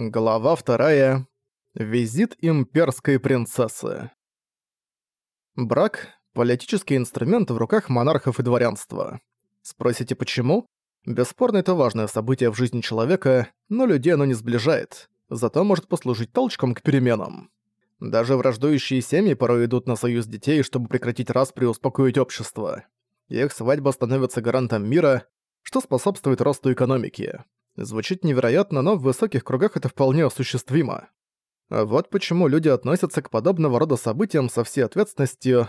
Глава вторая. Визит имперской принцессы. Брак – политический инструмент в руках монархов и дворянства. Спросите, почему? Бесспорно, это важное событие в жизни человека, но людей оно не сближает, зато может послужить толчком к переменам. Даже враждующие семьи порой идут на союз детей, чтобы прекратить распри и успокоить общество. Их свадьба становится гарантом мира, что способствует росту экономики. Звучит невероятно, но в высоких кругах это вполне осуществимо. А вот почему люди относятся к подобного рода событиям со всей ответственностью.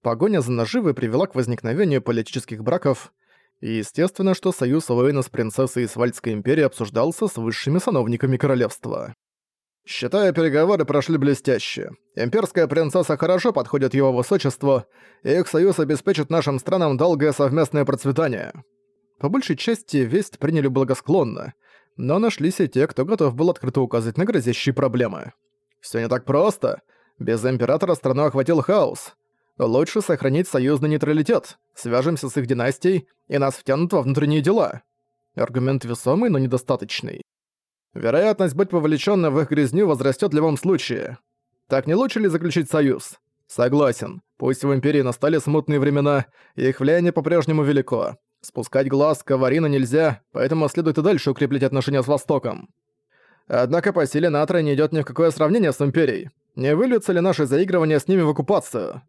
Погоня за наживой привела к возникновению политических браков, и естественно, что союз Уэйна с принцессой Свальдской империи обсуждался с высшими сановниками королевства. Считаю, переговоры прошли блестяще. Имперская принцесса хорошо подходит его высочеству, и их союз обеспечит нашим странам долгое совместное процветание. По большей части весть приняли благосклонно, но нашлись и те, кто готов был открыто указать на грозящие проблемы. Всё не так просто. Без Императора страну охватил хаос. Лучше сохранить союзный нейтралитет, свяжемся с их династией, и нас втянут во внутренние дела. Аргумент весомый, но недостаточный. Вероятность быть повлечённым в их грязню возрастёт в любом случае. Так не лучше ли заключить союз? Согласен. Пусть в Империи настали смутные времена, их влияние по-прежнему велико. Спускать глаз Каварина нельзя, поэтому следует и дальше укреплять отношения с Востоком. Однако по силе Натра не идёт ни в какое сравнение с Империей. Не выльются ли наши заигрывания с ними в оккупацию?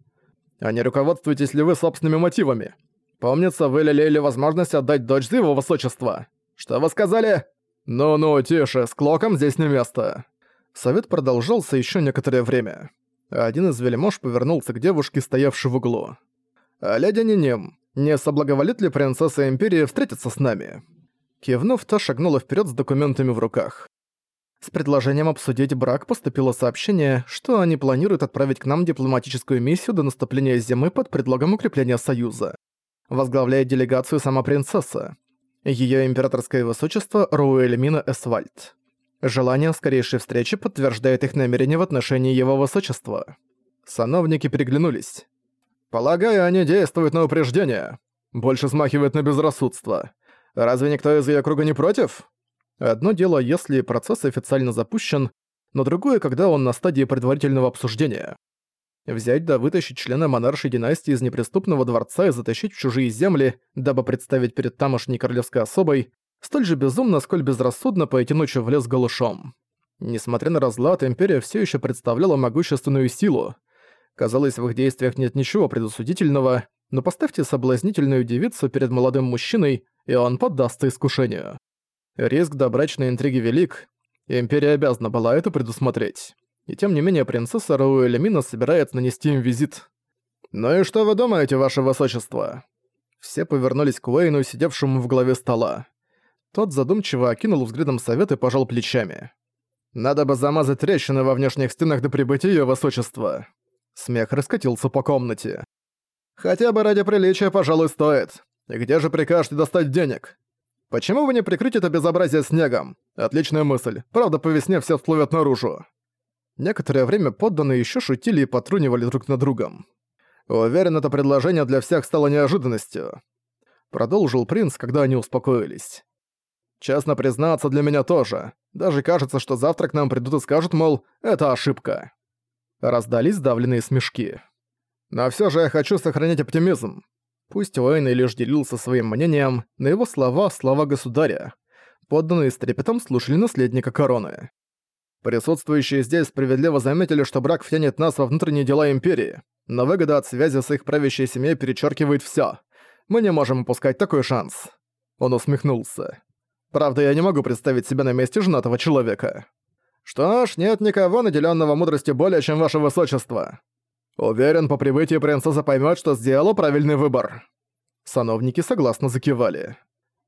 А не руководствуетесь ли вы собственными мотивами? Помнится, вы лелеяли возможность отдать дочь за его высочество. Что вы сказали? Ну-ну, тише, с Клоком здесь не место. Совет продолжался ещё некоторое время. Один из вельмож повернулся к девушке, стоявшей в углу. «А леди Ниним, не соблаговолит ли принцесса Империи встретиться с нами?» Кивнув, та шагнула вперед с документами в руках. С предложением обсудить брак поступило сообщение, что они планируют отправить к нам дипломатическую миссию до наступления зимы под предлогом укрепления союза. Возглавляет делегацию сама принцесса. Её императорское высочество Руэльмина Эсвальд. Желание скорейшей встречи подтверждает их намерение в отношении его высочества. Сановники переглянулись. Полагаю, они действуют на упреждение. Больше смахивает на безрассудство. Разве никто из её круга не против? Одно дело, если процесс официально запущен, но другое, когда он на стадии предварительного обсуждения. Взять да вытащить члена монаршей династии из неприступного дворца и затащить в чужие земли, дабы представить перед тамошней королевской особой, столь же безумно, сколь безрассудно пойти ночью в лес голышом. Несмотря на разлад, Империя все еще представляла могущественную силу — Казалось, в их действиях нет ничего предусудительного, но поставьте соблазнительную девицу перед молодым мужчиной, и он поддастся искушению. Риск до брачной интриги велик, и Империя обязана была это предусмотреть. И тем не менее принцесса Рауэлемина собирается нанести им визит. «Ну и что вы думаете, ваше высочество?» Все повернулись к Уэйну, сидевшему в главе стола. Тот задумчиво окинул взглядом совет и пожал плечами. «Надо бы замазать трещины во внешних стенах до прибытия её высочества. Смех раскатился по комнате. «Хотя бы ради приличия, пожалуй, стоит. Где же прикажете достать денег? Почему вы не прикрыть это безобразие снегом? Отличная мысль. Правда, по весне все всплывет наружу». Некоторое время подданные еще шутили и потрунивали друг над другом. «Уверен, это предложение для всех стало неожиданностью», — продолжил принц, когда они успокоились. «Честно признаться, для меня тоже. Даже кажется, что завтра к нам придут и скажут, мол, это ошибка». Раздались давленные смешки. Но все же я хочу сохранять оптимизм. Пусть Уэйн лишь делился своим мнением, но его слова — слова государя. Подданные с трепетом слушали наследника короны. Присутствующие здесь справедливо заметили, что брак втянет нас во внутренние дела Империи, но выгода от связи с их правящей семьей перечеркивает все. Мы не можем упускать такой шанс. Он усмехнулся. Правда, я не могу представить себя на месте женатого человека. Что ж, нет никого, наделенного мудростью более, чем ваше высочество. Уверен, по прибытии принцесса поймет, что сделала правильный выбор. Сановники согласно закивали.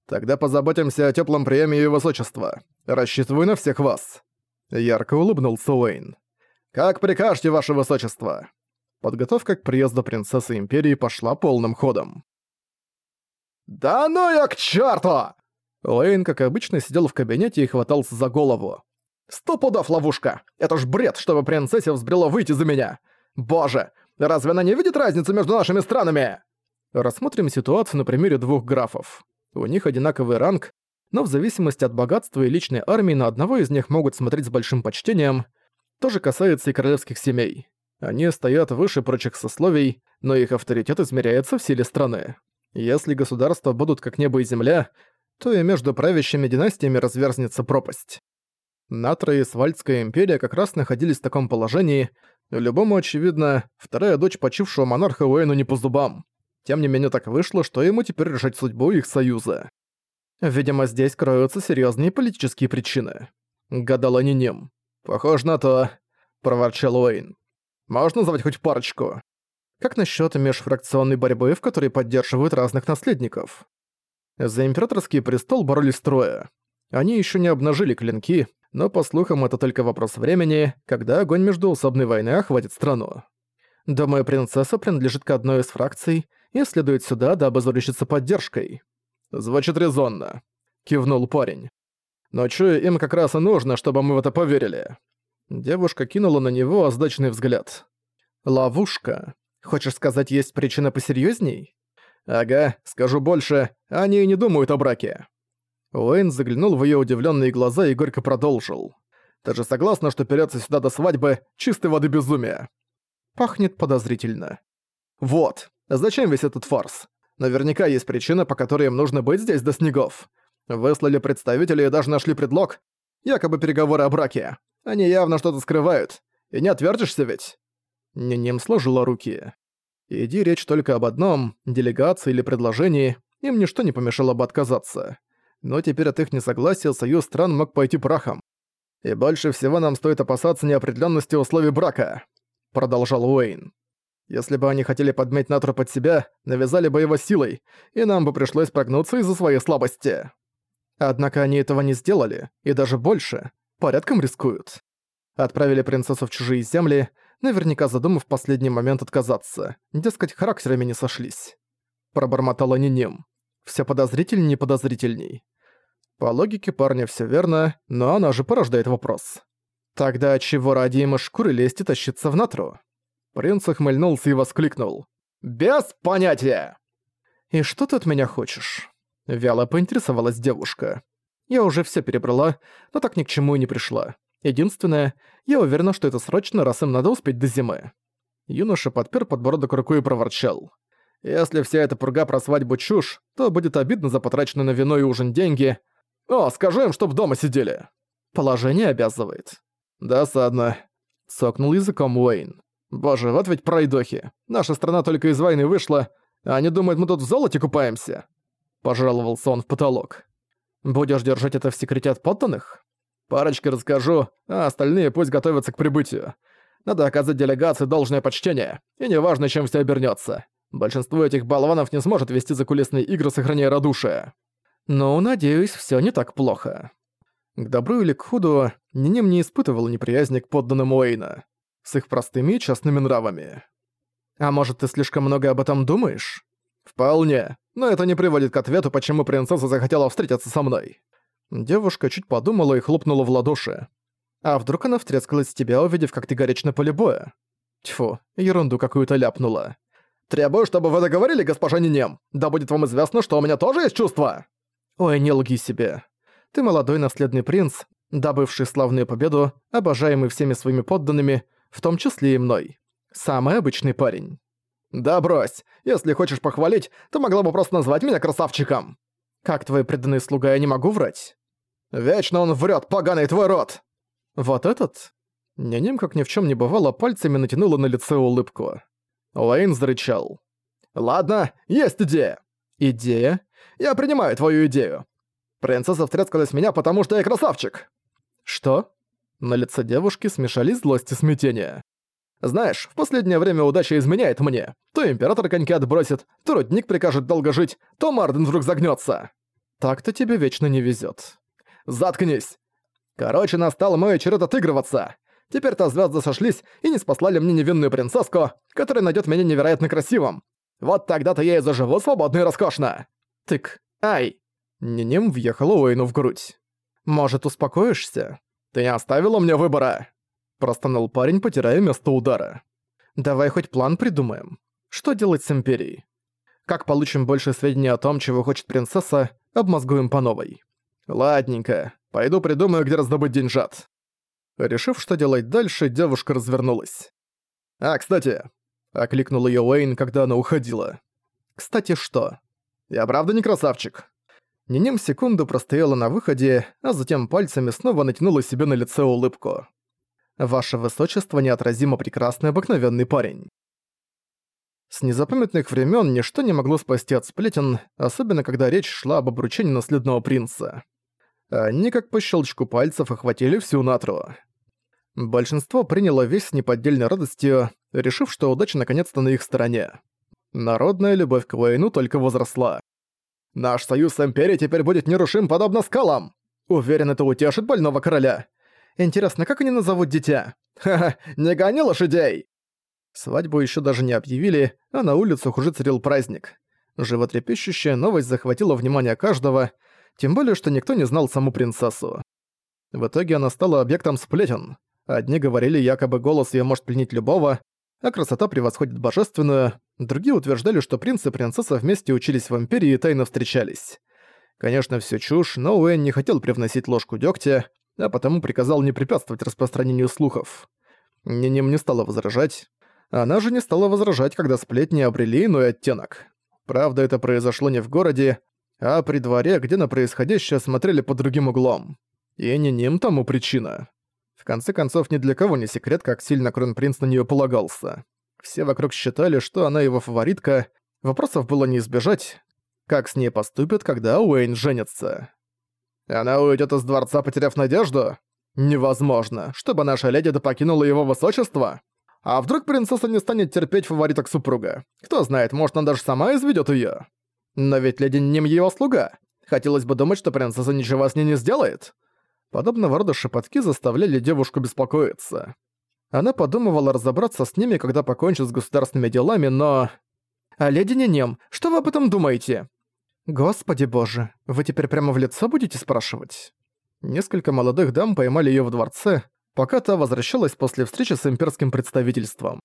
Тогда позаботимся о теплом приеме ее высочества. Рассчитываю на всех вас. Ярко улыбнулся Уэйн. Как прикажете, ваше высочество. Подготовка к приезду принцессы Империи пошла полным ходом. «Да ну я к черту! Уэйн, как обычно, сидел в кабинете и хватался за голову. Сто пудов ловушка! Это ж бред, чтобы принцессе взбрело выйти за меня! Боже, разве она не видит разницу между нашими странами?» Рассмотрим ситуацию на примере двух графов. У них одинаковый ранг, но в зависимости от богатства и личной армии на одного из них могут смотреть с большим почтением. То же касается и королевских семей. Они стоят выше прочих сословий, но их авторитет измеряется в силе страны. Если государства будут как небо и земля, то и между правящими династиями разверзнется пропасть. Натра и Свальдская империя как раз находились в таком положении, любому очевидно, вторая дочь почившего монарха Уэйну не по зубам. Тем не менее так вышло, что ему теперь решать судьбу их союза. Видимо, здесь кроются серьезные политические причины. Гадал Анинем. «Похоже на то», — проворчал Уэйн. «Можно назвать хоть парочку?» Как насчет межфракционной борьбы, в которой поддерживают разных наследников? За императорский престол боролись трое. Они еще не обнажили клинки, но, по слухам, это только вопрос времени, когда огонь междуусобной войны охватит страну. Думаю, принцесса принадлежит к одной из фракций и следует сюда, дабы заручиться поддержкой. Звучит резонно. Кивнул парень. Но чую, им как раз и нужно, чтобы мы в это поверили. Девушка кинула на него озадаченный взгляд. Ловушка. Хочешь сказать, есть причина посерьезней? Ага, скажу больше, они и не думают о браке. Уэйн заглянул в её удивлённые глаза и горько продолжил. Ты же согласна, что переться сюда до свадьбы — чистой воды безумия? Пахнет подозрительно. Вот, зачем весь этот фарс? Наверняка есть причина, по которой им нужно быть здесь до снегов. Выслали представителей и даже нашли предлог. Якобы переговоры о браке. Они явно что-то скрывают. И не отвертишься ведь? Ниним сложила руки. Иди речь только об одном, делегации или предложении, им ничто не помешало бы отказаться. Но теперь от их несогласия союз стран мог пойти прахом. «И больше всего нам стоит опасаться неопределенности условий брака», — продолжал Уэйн. «Если бы они хотели подметь Натру под себя, навязали бы его силой, и нам бы пришлось прогнуться из-за своей слабости. Однако они этого не сделали, и даже больше, порядком рискуют. Отправили принцессу в чужие земли, наверняка задумав в последний момент отказаться. Дескать, характерами не сошлись. Пробормотала Ниним. Все подозрительней подозрительней. По логике парня все верно, но она же порождает вопрос. Тогда чего ради им шкуры лезть и тащиться в натру? Принц охмыльнулся и воскликнул. «Без понятия!» «И что ты от меня хочешь?» Вяло поинтересовалась девушка. «Я уже все перебрала, но так ни к чему и не пришла. Единственное, я уверена, что это срочно, раз им надо успеть до зимы». Юноша подпер подбородок рукой и проворчал. «Если вся эта пурга про свадьбу чушь, то будет обидно за потраченные на вино и ужин деньги. О, скажи им, чтоб дома сидели!» Положение обязывает. «Досадно», — сокнул языком Уэйн. «Боже, вот ведь пройдохи. Наша страна только из войны вышла, а они думают, мы тут в золоте купаемся?» Пожаловался он в потолок. «Будешь держать это в секрете от подданных?» Парочке расскажу, а остальные пусть готовятся к прибытию. Надо оказать делегации должное почтение, и неважно, чем все обернется. Большинство этих болванов не сможет вести закулисные игры, сохраняя радушие. Но, надеюсь, все не так плохо. К добру или к худу, Ниним не испытывал неприязни к подданным Уэйна, с их простыми и частными нравами. А может, ты слишком много об этом думаешь? Вполне, но это не приводит к ответу, почему принцесса захотела встретиться со мной. Девушка чуть подумала и хлопнула в ладоши. «А вдруг она втрескалась с тебя, увидев, как ты горячь на поле боя?» Тьфу, ерунду какую-то ляпнула. «Требую, чтобы вы договорили, госпожа Нинем. Да будет вам известно, что у меня тоже есть чувства!» «Ой, не лги себе. Ты молодой наследный принц, добывший славную победу, обожаемый всеми своими подданными, в том числе и мной. Самый обычный парень». «Да брось. Если хочешь похвалить, то могла бы просто назвать меня красавчиком». «Как твой преданный слуга, я не могу врать?» Вечно он врет, поганый твой рот!» «Вот этот?» Няним, как ни в чем не бывало, пальцами натянула на лице улыбку. Лейн зарычал. «Ладно, есть идея!» «Идея?» «Я принимаю твою идею. Принцесса втрескалась меня, потому что я красавчик!» «Что?» На лице девушки смешались злость и смятение. «Знаешь, в последнее время удача изменяет мне. То император коньки отбросит, то родник прикажет долго жить, то Марден вдруг загнется. Так-то тебе вечно не везет. Заткнись! Короче, настал мой черед отыгрываться. Теперь-то звезды сошлись и не спаслали мне невинную принцесску, которая найдет меня невероятно красивым. Вот тогда-то я и заживу свободно и роскошно. Тык. Ай. Ниним въехала Уэйну в грудь. Может, успокоишься? Ты не оставила мне выбора. Простонал парень, потирая место удара. Давай хоть план придумаем. Что делать с Империей? Как получим больше сведений о том, чего хочет принцесса, обмозгуем по новой. Ладненько, пойду придумаю, где раздобыть деньжат. Решив, что делать дальше, девушка развернулась. «А, кстати!» — окликнул её Уэйн, когда она уходила. «Кстати, что? Я правда не красавчик?» Ниним секунду простояла на выходе, а затем пальцами снова натянула себе на лице улыбку. «Ваше высочество неотразимо прекрасный обыкновенный парень». С незапамятных времен ничто не могло спасти от сплетен, особенно когда речь шла об обручении наследного принца. Они как по щелчку пальцев охватили всю Натру. Большинство приняло весь с неподдельной радостью, решив, что удача наконец-то на их стороне. Народная любовь к войну только возросла. «Наш союз с Империей теперь будет нерушим, подобно скалам!» Уверен, это утешит больного короля. Интересно, как они назовут дитя? Ха-ха, не гони лошадей! Свадьбу еще даже не объявили, а на улицах уже царил праздник. Животрепещущая новость захватила внимание каждого, тем более, что никто не знал саму принцессу. В итоге она стала объектом сплетен. Одни говорили, якобы голос её может пленить любого, а красота превосходит божественную. Другие утверждали, что принц и принцесса вместе учились в Империи и тайно встречались. Конечно, всё чушь, но Уэйн не хотел привносить ложку дёгтя, а потому приказал не препятствовать распространению слухов. Ниним не стала возражать. Она же не стала возражать, когда сплетни обрели иной оттенок. Правда, это произошло не в городе, а при дворе, где на происходящее смотрели под другим углом. И не ним тому причина. В конце концов, ни для кого не секрет, как сильно Кронпринц на неё полагался. Все вокруг считали, что она его фаворитка, вопросов было не избежать, как с ней поступят, когда Уэйн женится. Она уйдет из дворца, потеряв надежду? Невозможно, чтобы наша леди покинула его высочество. А вдруг принцесса не станет терпеть фавориток супруга? Кто знает, может, она даже сама изведет ее. Но ведь леди Ним его слуга. Хотелось бы думать, что принцесса ничего с ней не сделает. Подобного рода шепотки заставляли девушку беспокоиться. Она подумывала разобраться с ними, когда покончит с государственными делами, но... «А леди Нинем, что вы об этом думаете?» «Господи боже, вы теперь прямо в лицо будете спрашивать?» Несколько молодых дам поймали её в дворце, пока та возвращалась после встречи с имперским представительством.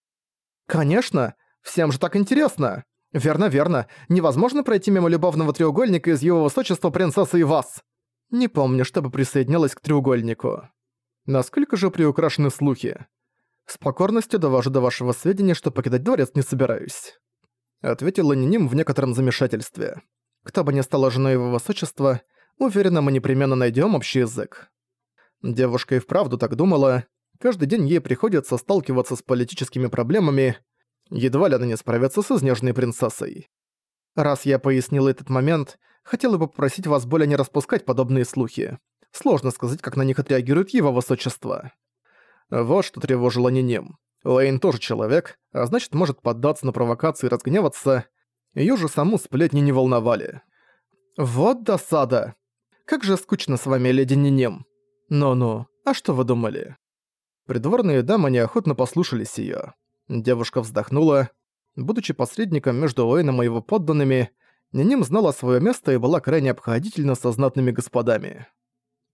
«Конечно! Всем же так интересно! «Верно, верно. Невозможно пройти мимо любовного треугольника из его высочества принцессы и вас. Не помню, чтобы присоединялась к треугольнику. Насколько же приукрашены слухи? С покорностью довожу до вашего сведения, что покидать дворец не собираюсь». Ответила Ниним в некотором замешательстве. «Кто бы ни стала женой его высочества, уверена, мы непременно найдем общий язык». Девушка и вправду так думала. Каждый день ей приходится сталкиваться с политическими проблемами, Едва ли она не справится с изнеженной принцессой. Раз я пояснил этот момент, хотела бы попросить вас более не распускать подобные слухи. Сложно сказать, как на них отреагирует его высочество. Вот что тревожило Ниним. Лейн тоже человек, а значит может поддаться на провокации и разгневаться. Её же саму сплетни не волновали. Вот досада. Как же скучно с вами, леди Ниним. Ну-ну, а что вы думали? Придворные дамы неохотно послушались её. Девушка вздохнула. Будучи посредником между Уэйном и его подданными, Ниним знала свое место и была крайне обходительна со знатными господами.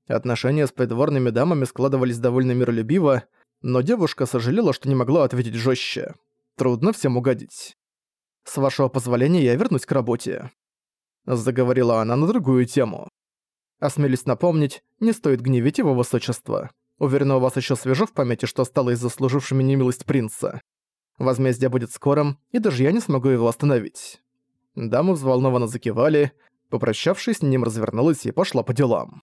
Отношения с придворными дамами складывались довольно миролюбиво, но девушка сожалела, что не могла ответить жестче. Трудно всем угодить. «С вашего позволения я вернусь к работе», — заговорила она на другую тему. «Осмелюсь напомнить, не стоит гневить его высочество. Уверена, у вас еще свежо в памяти, что стало из заслужившими немилость принца. Возмездие будет скорым, и даже я не смогу его остановить». Дамы взволнованно закивали, попрощавшись, с ним развернулась и пошла по делам.